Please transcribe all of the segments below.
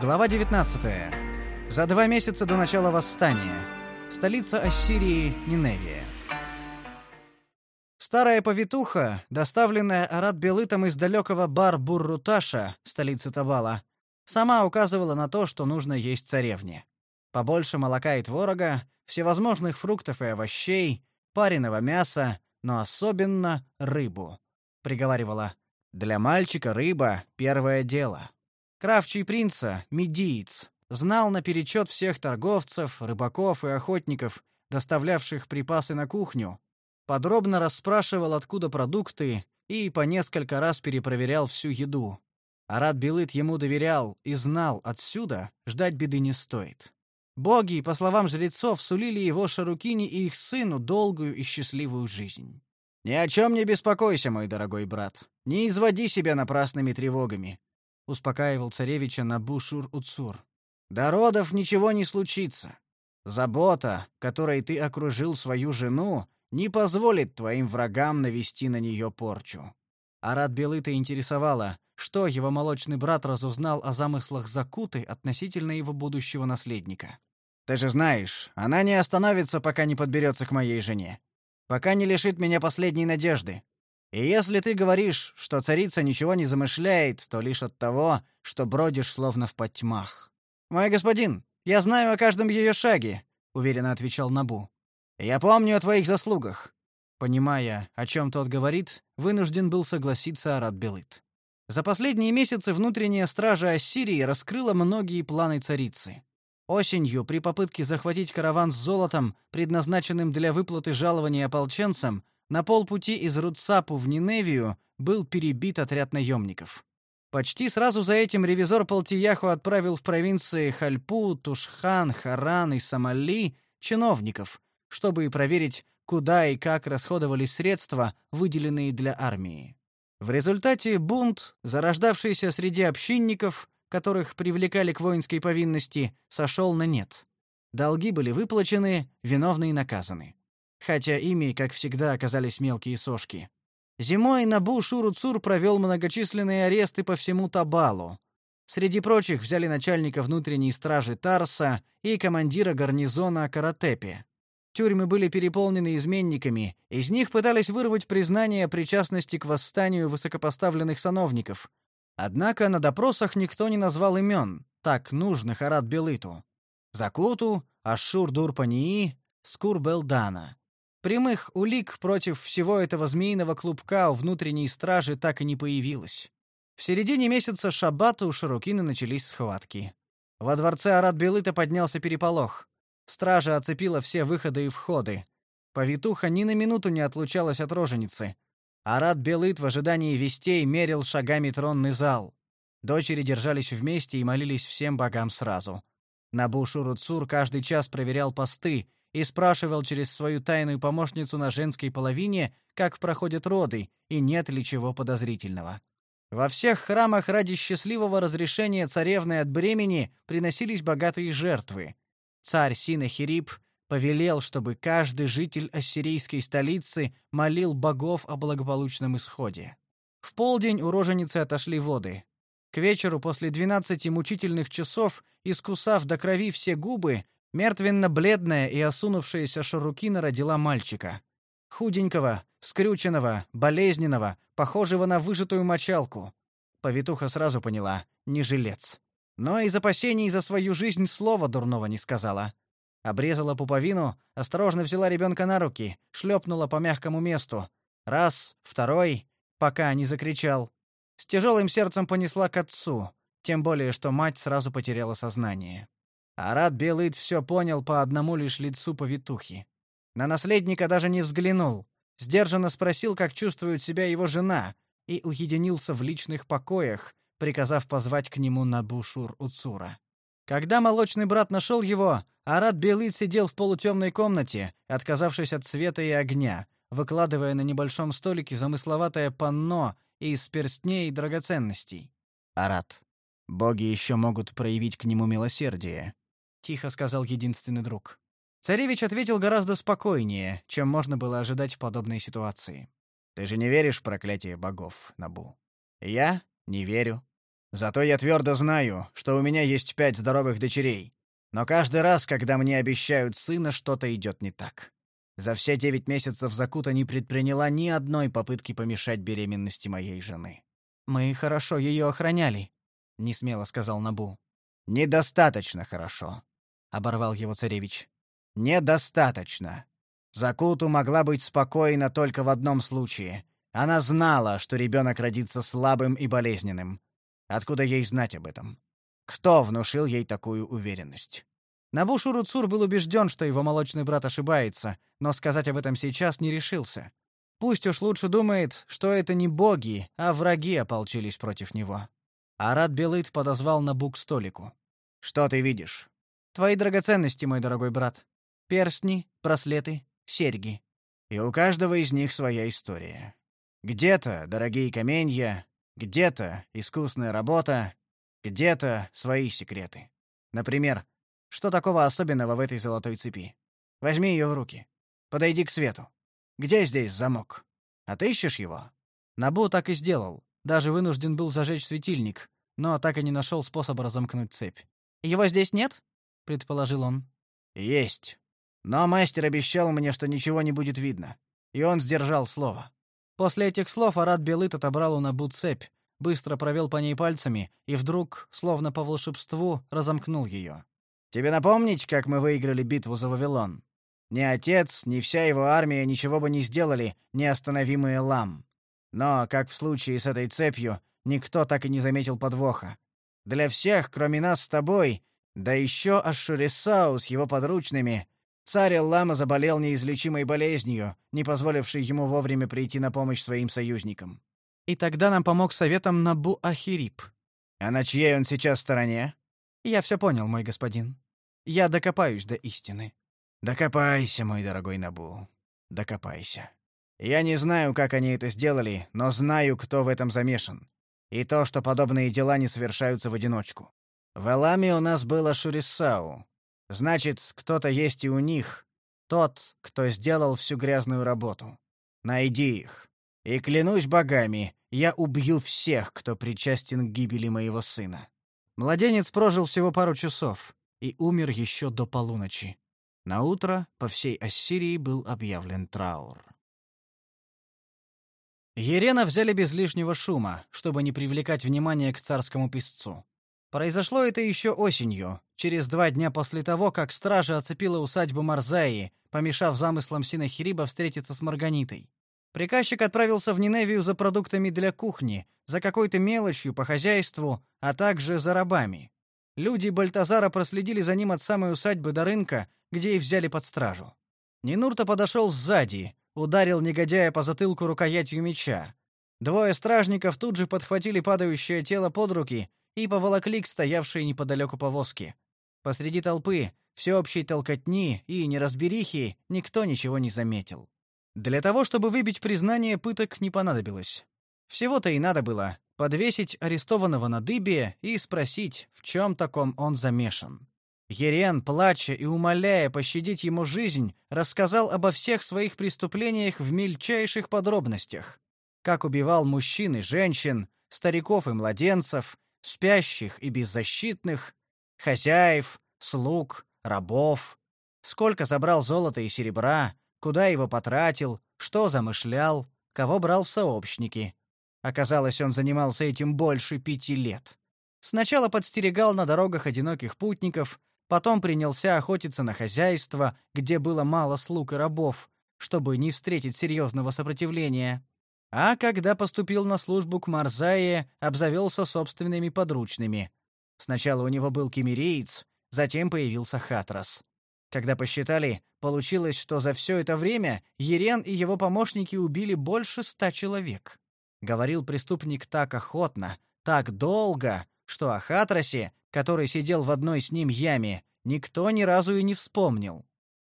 Глава 19. За два месяца до начала восстания. Столица Ассирии Ниневия. Старая повитуха, доставленная Арат Белытом из далекого Бар-Бурруташа, столицы Табала, сама указывала на то, что нужно есть царевне. Побольше молока и творога, всевозможных фруктов и овощей, пареного мяса, но особенно рыбу. Приговаривала: "Для мальчика рыба первое дело". Кравчий принца, медиец, знал наперечет всех торговцев, рыбаков и охотников, доставлявших припасы на кухню, подробно расспрашивал, откуда продукты, и по несколько раз перепроверял всю еду. Арат Белыт ему доверял и знал, отсюда ждать беды не стоит. Боги, по словам жрецов, сулили его Шарукине и их сыну долгую и счастливую жизнь. «Ни о чем не беспокойся, мой дорогой брат. Не изводи себя напрасными тревогами успокаивал царевича Набушур-Уцур. До родов ничего не случится. Забота, которой ты окружил свою жену, не позволит твоим врагам навести на нее порчу. Арат Белыта интересовало, что его молочный брат разузнал о замыслах Закуты относительно его будущего наследника. Ты же знаешь, она не остановится, пока не подберется к моей жене. Пока не лишит меня последней надежды. И если ты говоришь, что царица ничего не замышляет, то лишь от того, что бродишь словно в потьмах. Мой господин, я знаю о каждом ее шаге, уверенно отвечал Набу. Я помню о твоих заслугах. Понимая, о чем тот говорит, вынужден был согласиться Арат Белыт. За последние месяцы внутренняя стража Ассирии раскрыла многие планы царицы. Осенью, при попытке захватить караван с золотом, предназначенным для выплаты жалований ополченцам, на полпути из Рудсапу в Ниневию был перебит отряд наемников. Почти сразу за этим ревизор Палтияху отправил в провинции Хальпу, Тушхан, Харан и Сомали чиновников, чтобы проверить, куда и как расходовались средства, выделенные для армии. В результате бунт, зарождавшийся среди общинников, которых привлекали к воинской повинности, сошел на нет. Долги были выплачены, виновные наказаны хотя ими, как всегда, оказались мелкие сошки. Зимой Набу Шуруцур провел многочисленные аресты по всему Табалу. Среди прочих взяли начальника внутренней стражи Тарса и командира гарнизона Каратепе. Тюрьмы были переполнены изменниками, из них пытались вырвать признание о причастности к восстанию высокопоставленных сановников. Однако на допросах никто не назвал имен, так нужных Арат Белыту. Закуту, Ашур Дурпании, Скурбелдана. Прямых улик против всего этого змеиного клубка у внутренней стражи так и не появилось. В середине месяца Шаббата у Шарукина начались схватки. Во дворце Арат-Белыта поднялся переполох. Стража оцепила все выходы и входы. Повитуха ни на минуту не отлучалась от роженицы. Арат-Белыт в ожидании вестей мерил шагами тронный зал. Дочери держались вместе и молились всем богам сразу. Набу-Шуруцур каждый час проверял посты, и спрашивал через свою тайную помощницу на женской половине, как проходят роды и нет ли чего подозрительного. Во всех храмах ради счастливого разрешения царевны от бремени приносились богатые жертвы. Царь Синахирип повелел, чтобы каждый житель ассирийской столицы молил богов о благополучном исходе. В полдень у отошли воды. К вечеру после двенадцати мучительных часов, искусав до крови все губы, Мертвенно-бледная и осунувшаяся Шарукина родила мальчика. Худенького, скрюченного, болезненного, похожего на выжатую мочалку. Повитуха сразу поняла — не жилец. Но из опасений за свою жизнь слова дурного не сказала. Обрезала пуповину, осторожно взяла ребенка на руки, шлепнула по мягкому месту. Раз, второй, пока не закричал. С тяжелым сердцем понесла к отцу, тем более что мать сразу потеряла сознание. Арат Белыт все понял по одному лишь лицу повитухи. На наследника даже не взглянул, сдержанно спросил, как чувствует себя его жена, и уединился в личных покоях, приказав позвать к нему Набушур Уцура. Когда молочный брат нашел его, Арат Белыт сидел в полутемной комнате, отказавшись от света и огня, выкладывая на небольшом столике замысловатое панно из перстней и драгоценностей. Арат. Боги еще могут проявить к нему милосердие тихо сказал единственный друг. Царевич ответил гораздо спокойнее, чем можно было ожидать в подобной ситуации. Ты же не веришь в проклятие богов, Набу? Я не верю. Зато я твердо знаю, что у меня есть пять здоровых дочерей. Но каждый раз, когда мне обещают сына, что-то идет не так. За все девять месяцев Закута не предприняла ни одной попытки помешать беременности моей жены. Мы хорошо ее охраняли, не смело сказал Набу. Недостаточно хорошо, оборвал его царевич. Недостаточно. Закуту могла быть спокойна только в одном случае. Она знала, что ребенок родится слабым и болезненным. Откуда ей знать об этом? Кто внушил ей такую уверенность? Набушу Руцур был убежден, что его молочный брат ошибается, но сказать об этом сейчас не решился. Пусть уж лучше думает, что это не боги, а враги ополчились против него. Арат Белыт подозвал Набу к столику. «Что ты видишь?» «Твои драгоценности, мой дорогой брат. Перстни, браслеты, серьги. И у каждого из них своя история. Где-то дорогие каменья, где-то искусная работа, где-то свои секреты. Например, что такого особенного в этой золотой цепи? Возьми ее в руки. Подойди к свету. Где здесь замок? Отыщешь его? Набу так и сделал. Даже вынужден был зажечь светильник, но так и не нашел способа разомкнуть цепь. Его здесь нет? Предположил он. Есть. Но мастер обещал мне, что ничего не будет видно, и он сдержал слово. После этих слов Арат Белыт отобрал у Набу цепь, быстро провел по ней пальцами и вдруг, словно по волшебству, разомкнул ее. Тебе напомнить, как мы выиграли битву за Вавилон? Ни отец, ни вся его армия ничего бы не сделали, неостановимые лам. Но, как в случае с этой цепью, никто так и не заметил подвоха. Для всех, кроме нас с тобой, да еще Ашурисау с его подручными, царь Лама заболел неизлечимой болезнью, не позволившей ему вовремя прийти на помощь своим союзникам. И тогда нам помог советом Набу Ахирип. А на чьей он сейчас стороне? Я все понял, мой господин. Я докопаюсь до истины. Докопайся, мой дорогой Набу. Докопайся. Я не знаю, как они это сделали, но знаю, кто в этом замешан. И то, что подобные дела не совершаются в одиночку. В Эламе у нас было Шурисау. Значит, кто-то есть и у них. Тот, кто сделал всю грязную работу. Найди их. И клянусь богами, я убью всех, кто причастен к гибели моего сына. Младенец прожил всего пару часов и умер еще до полуночи. На утро по всей Ассирии был объявлен траур. Ерена взяли без лишнего шума, чтобы не привлекать внимание к царскому писцу. Произошло это еще осенью, через два дня после того, как стража оцепила усадьбу Марзаи, помешав замыслам Синахириба встретиться с Марганитой. Приказчик отправился в Ниневию за продуктами для кухни, за какой-то мелочью по хозяйству, а также за рабами. Люди Бальтазара проследили за ним от самой усадьбы до рынка, где и взяли под стражу. Нинурта подошел сзади, ударил негодяя по затылку рукоятью меча. Двое стражников тут же подхватили падающее тело под руки и поволокли к стоявшей неподалеку повозке. Посреди толпы, всеобщей толкотни и неразберихи никто ничего не заметил. Для того, чтобы выбить признание, пыток не понадобилось. Всего-то и надо было подвесить арестованного на дыбе и спросить, в чем таком он замешан. Ерен, плача и умоляя пощадить ему жизнь, рассказал обо всех своих преступлениях в мельчайших подробностях. Как убивал мужчин и женщин, стариков и младенцев, спящих и беззащитных, хозяев, слуг, рабов, сколько забрал золота и серебра, куда его потратил, что замышлял, кого брал в сообщники. Оказалось, он занимался этим больше пяти лет. Сначала подстерегал на дорогах одиноких путников, потом принялся охотиться на хозяйство, где было мало слуг и рабов, чтобы не встретить серьезного сопротивления. А когда поступил на службу к Марзае, обзавелся собственными подручными. Сначала у него был кемериец, затем появился Хатрас. Когда посчитали, получилось, что за все это время Ерен и его помощники убили больше ста человек. Говорил преступник так охотно, так долго, что о Хатрасе, который сидел в одной с ним яме, никто ни разу и не вспомнил.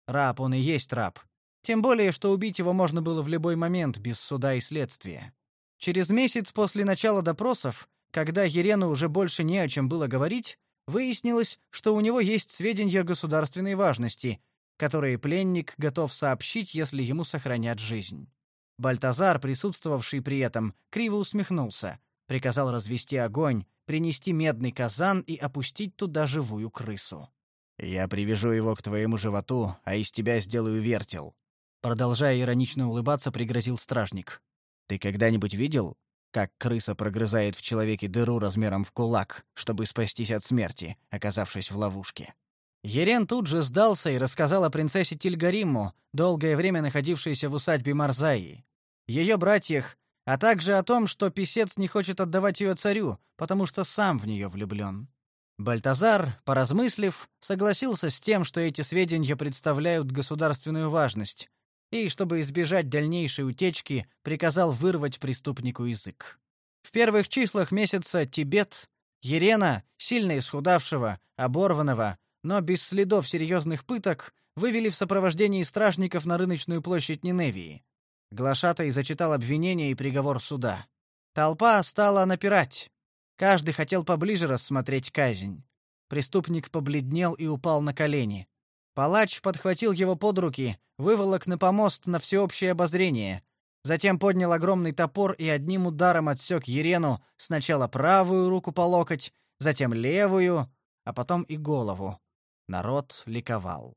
Раб он и есть раб. Тем более, что убить его можно было в любой момент без суда и следствия. Через месяц после начала допросов, когда Ерену уже больше не о чем было говорить, Выяснилось, что у него есть сведения государственной важности, которые пленник готов сообщить, если ему сохранят жизнь. Бальтазар, присутствовавший при этом, криво усмехнулся, приказал развести огонь принести медный казан и опустить туда живую крысу. «Я привяжу его к твоему животу, а из тебя сделаю вертел», Продолжая иронично улыбаться, пригрозил стражник. «Ты когда-нибудь видел, как крыса прогрызает в человеке дыру размером в кулак, чтобы спастись от смерти, оказавшись в ловушке?» Ерен тут же сдался и рассказал о принцессе Тильгариму, долгое время находившейся в усадьбе Марзаи, ее братьях, а также о том, что писец не хочет отдавать ее царю, потому что сам в нее влюблен. Бальтазар, поразмыслив, согласился с тем, что эти сведения представляют государственную важность, и, чтобы избежать дальнейшей утечки, приказал вырвать преступнику язык. В первых числах месяца Тибет, Ерена, сильно исхудавшего, оборванного, но без следов серьезных пыток, вывели в сопровождении стражников на рыночную площадь Ниневии. Глашатай зачитал обвинение и приговор суда. Толпа стала напирать. Каждый хотел поближе рассмотреть казнь. Преступник побледнел и упал на колени. Палач подхватил его под руки, выволок на помост на всеобщее обозрение. Затем поднял огромный топор и одним ударом отсек Ерену сначала правую руку по локоть, затем левую, а потом и голову. Народ ликовал.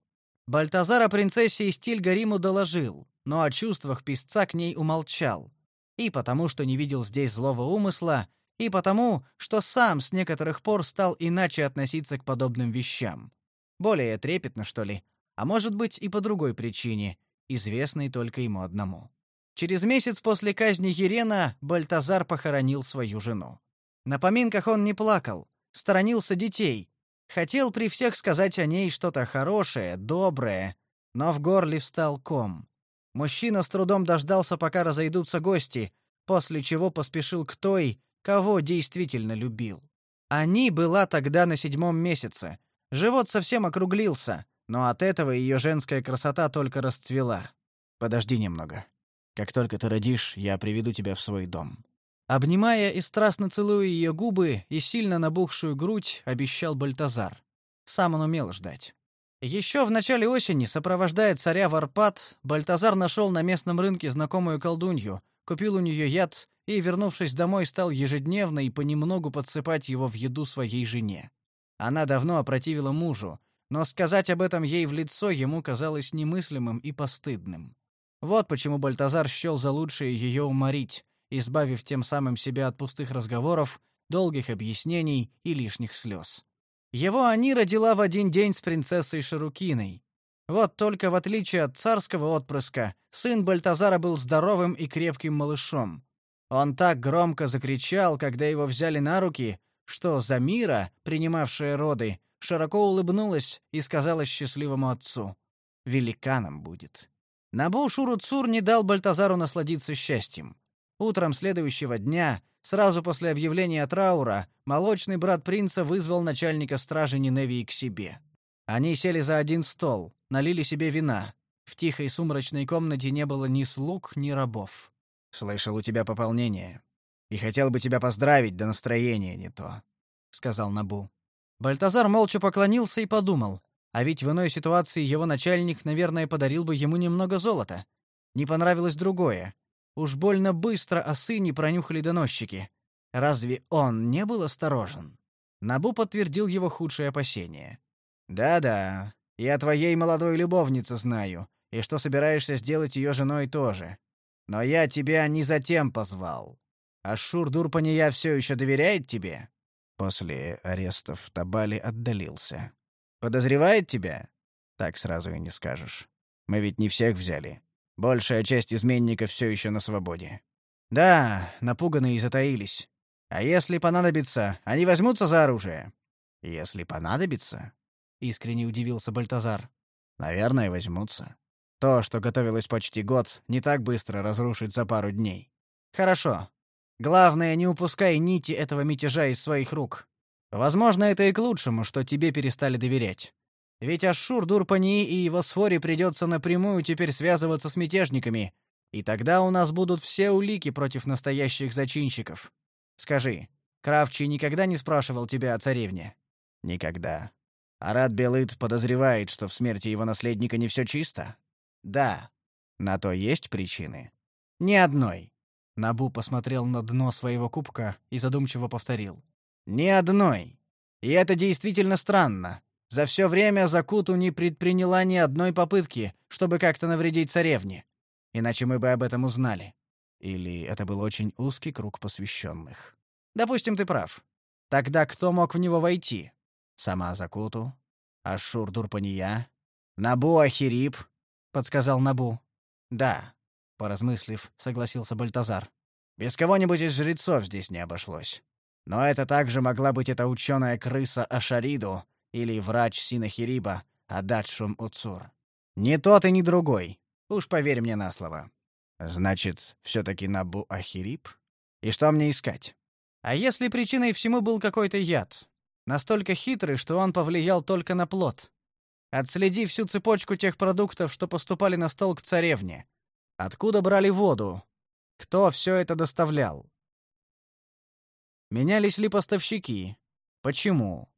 Бальтазар о принцессе из Тильгариму доложил, но о чувствах писца к ней умолчал. И потому, что не видел здесь злого умысла, и потому, что сам с некоторых пор стал иначе относиться к подобным вещам. Более трепетно, что ли? А может быть, и по другой причине, известной только ему одному. Через месяц после казни Ерена Бальтазар похоронил свою жену. На поминках он не плакал, сторонился детей, хотел при всех сказать о ней что-то хорошее, доброе, но в горле встал ком. Мужчина с трудом дождался, пока разойдутся гости, после чего поспешил к той, кого действительно любил. Они была тогда на седьмом месяце, Живот совсем округлился, но от этого ее женская красота только расцвела. Подожди немного. Как только ты родишь, я приведу тебя в свой дом. Обнимая и страстно целуя ее губы и сильно набухшую грудь, обещал Бальтазар. Сам он умел ждать. Еще в начале осени, сопровождая царя в Арпад, Бальтазар нашел на местном рынке знакомую колдунью, купил у нее яд и, вернувшись домой, стал ежедневно и понемногу подсыпать его в еду своей жене. Она давно опротивила мужу, но сказать об этом ей в лицо ему казалось немыслимым и постыдным. Вот почему Бальтазар счел за лучшее ее уморить, избавив тем самым себя от пустых разговоров, долгих объяснений и лишних слез. Его они родила в один день с принцессой Шарукиной. Вот только в отличие от царского отпрыска, сын Бальтазара был здоровым и крепким малышом. Он так громко закричал, когда его взяли на руки, что Замира, принимавшая роды, широко улыбнулась и сказала счастливому отцу: "Великаном будет". Набу не дал Бальтазару насладиться счастьем. Утром следующего дня, сразу после объявления траура, молочный брат принца вызвал начальника стражи Ниневии к себе. Они сели за один стол, налили себе вина. В тихой сумрачной комнате не было ни слуг, ни рабов. «Слышал, у тебя пополнение», и хотел бы тебя поздравить, да настроение не то», — сказал Набу. Бальтазар молча поклонился и подумал, а ведь в иной ситуации его начальник, наверное, подарил бы ему немного золота. Не понравилось другое. Уж больно быстро о сыне пронюхали доносчики. Разве он не был осторожен? Набу подтвердил его худшие опасения. «Да-да, я твоей молодой любовнице знаю, и что собираешься сделать ее женой тоже. Но я тебя не затем позвал. Ашур Дурпания все еще доверяет тебе?» После ареста в Табале отдалился. «Подозревает тебя?» «Так сразу и не скажешь. Мы ведь не всех взяли. Большая часть изменников все еще на свободе». «Да, напуганные затаились. А если понадобится, они возьмутся за оружие?» «Если понадобится?» — искренне удивился Бальтазар. «Наверное, возьмутся. То, что готовилось почти год, не так быстро разрушить за пару дней. Хорошо. Главное, не упускай нити этого мятежа из своих рук. Возможно, это и к лучшему, что тебе перестали доверять. Ведь Ашшур Дурпани и его своре придется напрямую теперь связываться с мятежниками, и тогда у нас будут все улики против настоящих зачинщиков. Скажи, Кравчий никогда не спрашивал тебя о царевне? Никогда. Арат Белыт подозревает, что в смерти его наследника не все чисто? Да. На то есть причины? Ни одной. Набу посмотрел на дно своего кубка и задумчиво повторил. Ни одной. И это действительно странно. За все время Закуту не предприняла ни одной попытки, чтобы как-то навредить царевне. Иначе мы бы об этом узнали. Или это был очень узкий круг посвященных. Допустим, ты прав. Тогда кто мог в него войти? Сама Закуту? Ашур Дурпания? Набу Ахирип? Подсказал Набу. Да, поразмыслив, согласился Бальтазар. Без кого-нибудь из жрецов здесь не обошлось. Но это также могла быть эта ученая крыса Ашариду или врач Синахириба Ададшум Уцур. Ни тот и ни другой. Уж поверь мне на слово. Значит, все-таки Набу Ахирип? И что мне искать? А если причиной всему был какой-то яд? Настолько хитрый, что он повлиял только на плод. Отследи всю цепочку тех продуктов, что поступали на стол к царевне. Откуда брали воду? Кто все это доставлял? Менялись ли поставщики? Почему?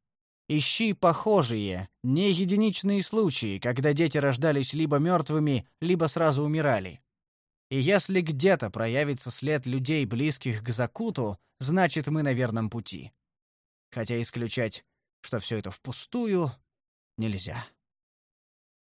Ищи похожие, не единичные случаи, когда дети рождались либо мертвыми, либо сразу умирали. И если где-то проявится след людей, близких к Закуту, значит, мы на верном пути. Хотя исключать, что все это впустую, нельзя.